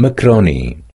macaroni